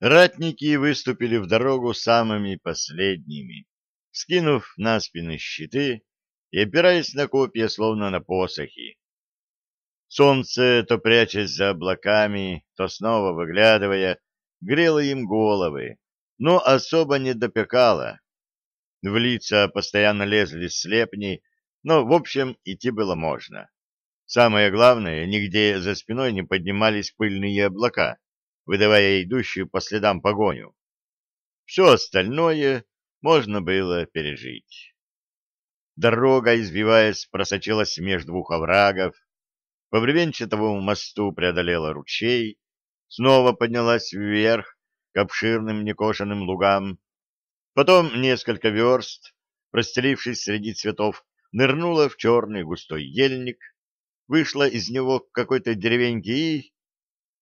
Ратники выступили в дорогу самыми последними, скинув на спины щиты и опираясь на копья, словно на посохи. Солнце, то прячась за облаками, то снова выглядывая, грело им головы, но особо не допекало. В лица постоянно лезли слепни, но, в общем, идти было можно. Самое главное, нигде за спиной не поднимались пыльные облака, выдавая идущую по следам погоню. Все остальное можно было пережить. Дорога, избиваясь, просочилась между двух оврагов, по бревенчатому мосту преодолела ручей, снова поднялась вверх к обширным некошенным лугам, потом несколько верст, простелившись среди цветов, нырнула в черный густой ельник, вышла из него к какой-то деревеньке и...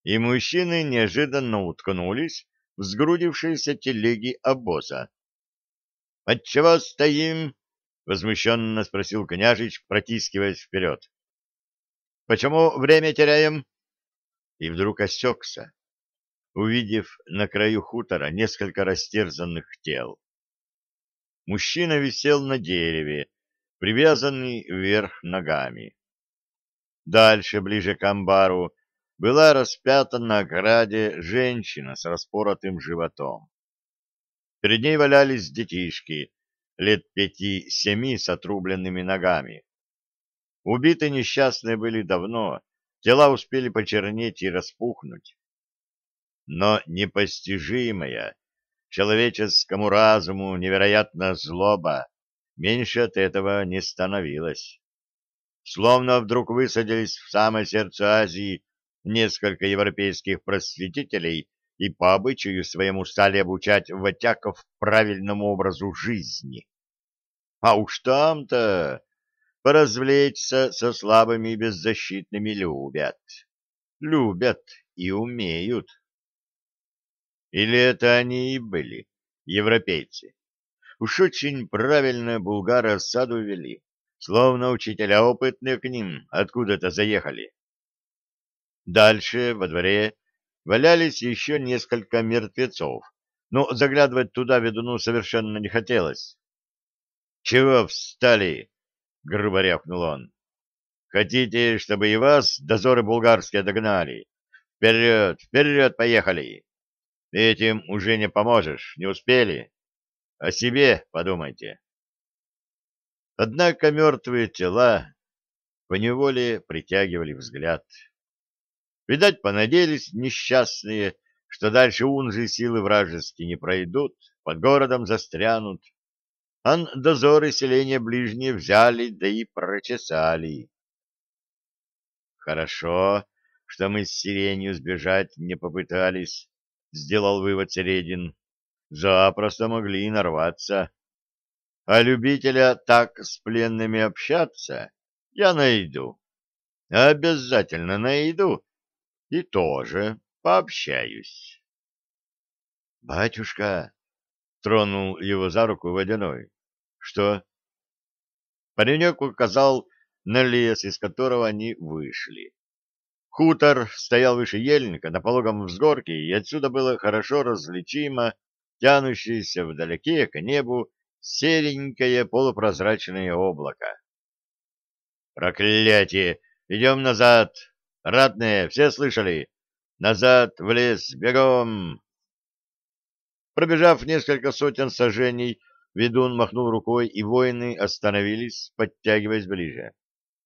И мужчины неожиданно уткнулись в сгрудившиеся телеги обоза. — Отчего стоим? — возмущенно спросил княжич, протискиваясь вперед. — Почему время теряем? И вдруг осекся, увидев на краю хутора несколько растерзанных тел. Мужчина висел на дереве, привязанный вверх ногами. Дальше, ближе к амбару, была распята на ограде женщина с распоротым животом. Перед ней валялись детишки, лет пяти-семи с отрубленными ногами. Убиты несчастные были давно, тела успели почернеть и распухнуть. Но непостижимая человеческому разуму невероятно злоба меньше от этого не становилась. Словно вдруг высадились в самое сердце Азии несколько европейских просветителей и по обычаю своему стали обучать ватяков правильному образу жизни. А уж там-то поразвлечься со слабыми и беззащитными любят. Любят и умеют. Или это они и были, европейцы? Уж очень правильно булгары осаду вели, словно учителя опытные к ним откуда-то заехали. Дальше, во дворе, валялись еще несколько мертвецов, но заглядывать туда ведуну совершенно не хотелось. — Чего встали? — грубо рявкнул он. — Хотите, чтобы и вас дозоры булгарские догнали? Вперед, вперед, поехали! Этим уже не поможешь, не успели. О себе подумайте. Однако мертвые тела поневоле притягивали взгляд. Видать, понадеялись несчастные, что дальше унжи силы вражеские не пройдут, под городом застрянут. Ан дозоры селения ближние взяли, да и прочесали. Хорошо, что мы с сиренью сбежать не попытались, — сделал вывод Середин. Запросто могли и нарваться. А любителя так с пленными общаться я найду. Обязательно найду и тоже пообщаюсь. «Батюшка!» — тронул его за руку водяной. «Что?» Паренек указал на лес, из которого они вышли. Хутор стоял выше ельника на пологом взгорке, и отсюда было хорошо различимо тянущееся вдалеке к небу серенькое полупрозрачное облако. «Проклятие! Идем назад!» Ратные, все слышали? Назад, в лес, бегом!» Пробежав несколько сотен сажений, ведун махнул рукой, и воины остановились, подтягиваясь ближе.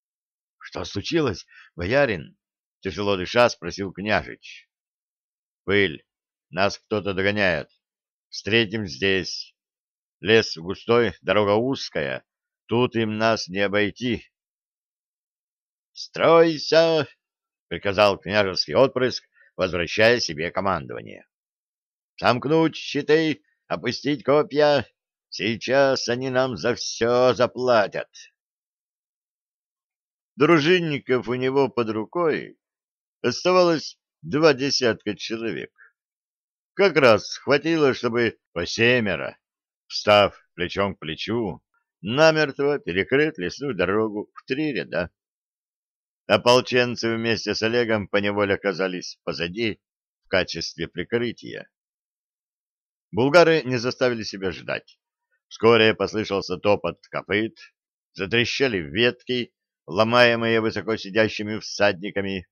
— Что случилось, боярин? — тяжело дыша спросил княжич. — Пыль. Нас кто-то догоняет. Встретим здесь. Лес густой, дорога узкая. Тут им нас не обойти. — Стройся! — приказал княжеский отпрыск, возвращая себе командование. — Сомкнуть щиты, опустить копья. Сейчас они нам за все заплатят. Дружинников у него под рукой оставалось два десятка человек. Как раз хватило, чтобы по семеро, встав плечом к плечу, намертво перекрыть лесную дорогу в три ряда. Ополченцы вместе с Олегом поневоле оказались позади в качестве прикрытия. Булгары не заставили себя ждать. Вскоре послышался топот копыт, затрещали ветки, ломаемые высоко сидящими всадниками.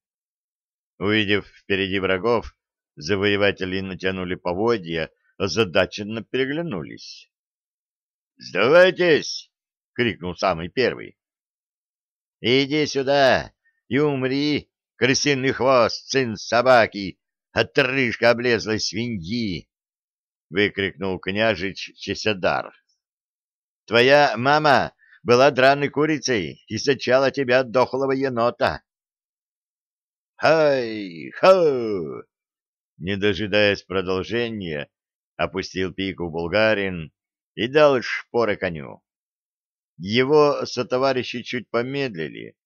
Увидев впереди врагов, завоеватели натянули поводья, озадаченно переглянулись. «Сдавайтесь!» — крикнул самый первый. «Иди сюда и умри, крысиный хвост, сын собаки, отрыжка облезлой свиньи!» — выкрикнул княжич Чеседар. «Твоя мама была драной курицей и сочала тебя от дохлого енота!» «Хай! Хо!» Не дожидаясь продолжения, опустил пику булгарин и дал шпоры коню. Его сотоварищи чуть помедлили.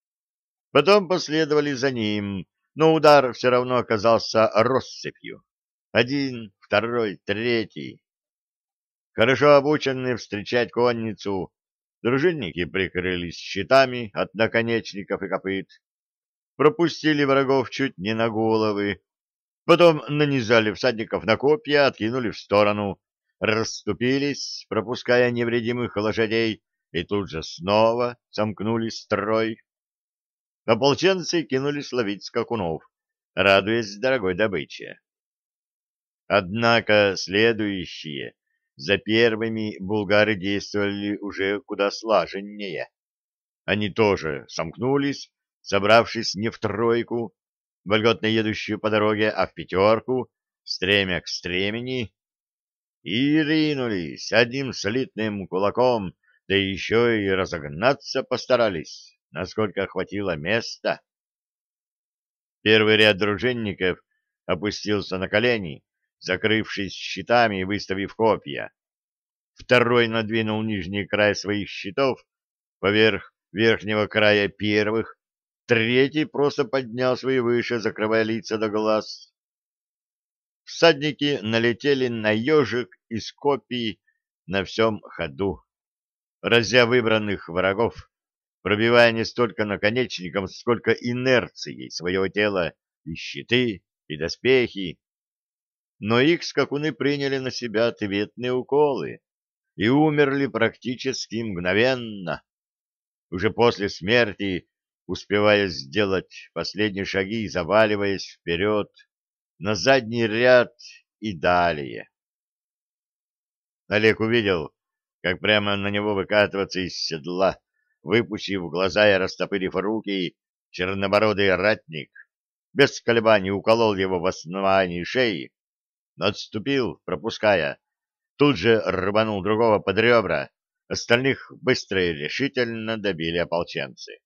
Потом последовали за ним, но удар все равно оказался россыпью. Один, второй, третий. Хорошо обученные встречать конницу, дружинники прикрылись щитами от наконечников и копыт, пропустили врагов чуть не на головы, потом нанизали всадников на копья, откинули в сторону, расступились, пропуская невредимых лошадей, и тут же снова сомкнули строй. Ополченцы кинулись ловить скакунов, радуясь дорогой добыче. Однако следующие за первыми булгары действовали уже куда слаженнее. Они тоже сомкнулись, собравшись не в тройку, вольготно едущую по дороге, а в пятерку, стремя к стремени, и ринулись одним слитным кулаком, да еще и разогнаться постарались, насколько хватило места. Первый ряд дружинников опустился на колени, закрывшись щитами и выставив копья. Второй надвинул нижний край своих щитов поверх верхнего края первых, третий просто поднял свои выше, закрывая лица до глаз. Всадники налетели на ежик из копий на всем ходу, разя выбранных врагов, пробивая не столько наконечником, сколько инерцией своего тела и щиты, и доспехи, но их скакуны приняли на себя ответные уколы и умерли практически мгновенно. Уже после смерти, успевая сделать последние шаги и заваливаясь вперед, на задний ряд и далее. Олег увидел, как прямо на него выкатываться из седла, выпустив глаза и растопырив руки, чернобородый ратник, без колебаний уколол его в основании шеи, отступил, пропуская, тут же рванул другого под ребра, остальных быстро и решительно добили ополченцы.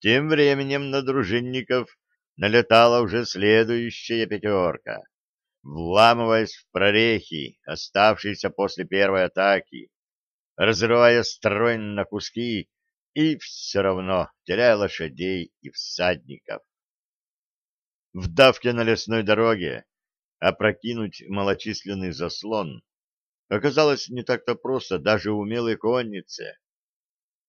Тем временем на дружинников налетала уже следующая пятерка, вламываясь в прорехи, оставшиеся после первой атаки, разрывая строй на куски и все равно теряя лошадей и всадников. В давке на лесной дороге опрокинуть малочисленный заслон оказалось не так-то просто даже умелой коннице.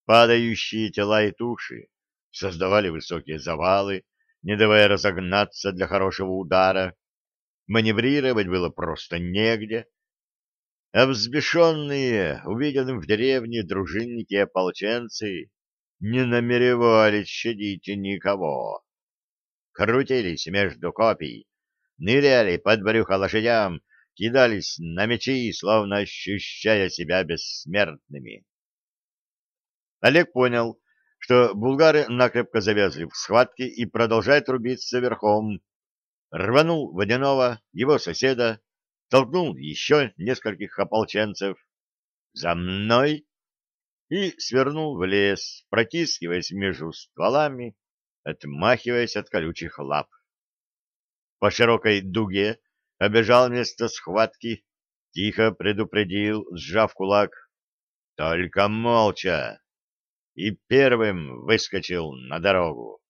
Падающие тела и туши создавали высокие завалы, не давая разогнаться для хорошего удара. Маневрировать было просто негде. А взбешенные, увиденным в деревне дружинники и ополченцы, не намеревались щадить никого. Крутились между копий, ныряли под брюхо лошадям, кидались на мечи, словно ощущая себя бессмертными. Олег понял, что булгары накрепко завязли в схватке и продолжают рубиться верхом. Рванул водяного, его соседа, толкнул еще нескольких ополченцев. «За мной!» и свернул в лес, протискиваясь между стволами, отмахиваясь от колючих лап по широкой дуге, обежал место схватки, тихо предупредил, сжав кулак. Только молча. И первым выскочил на дорогу.